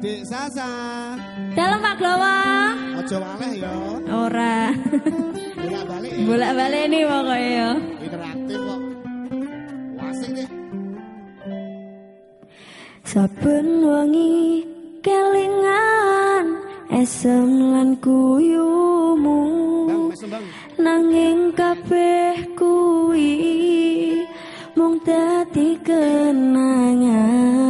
Dik Sasa. Dalam Pak Glowo. Aja waleh ya. Ora. Bolak-balik. Bolak-balik ini pokoknya ya. Interaktif kok. Wasik nih. Saben wangi kelingan esem lan kuyumu. Nanging kabeh kuwi mung dadi kenangan.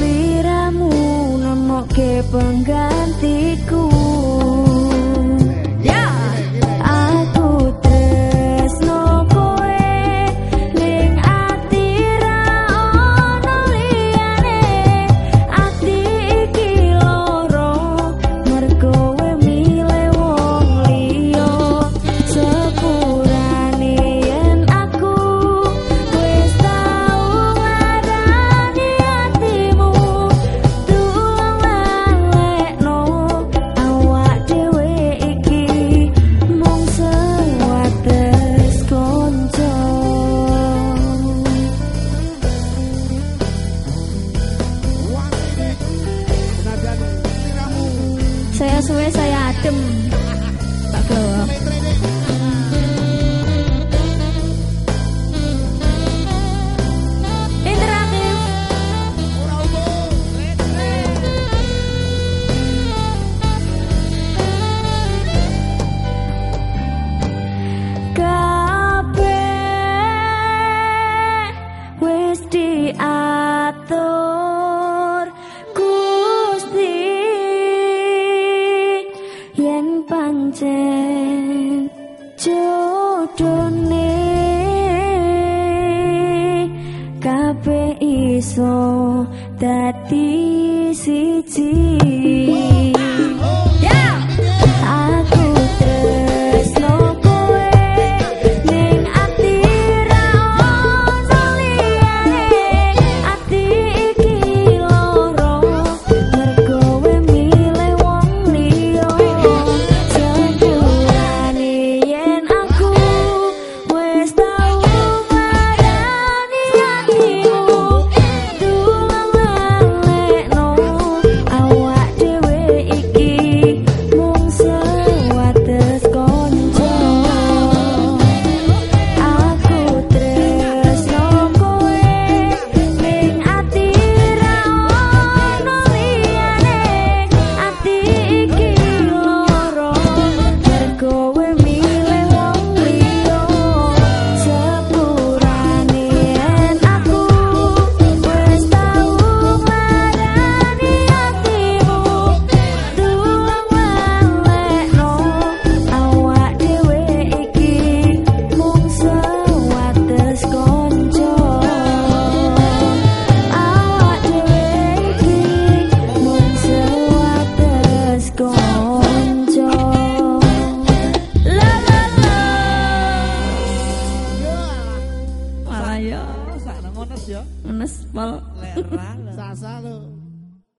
seliramu nemokke penggantiku. item jodone kabeh iso dadi siji. Menes ya. Menes pol. Lera lah. Sasa lo.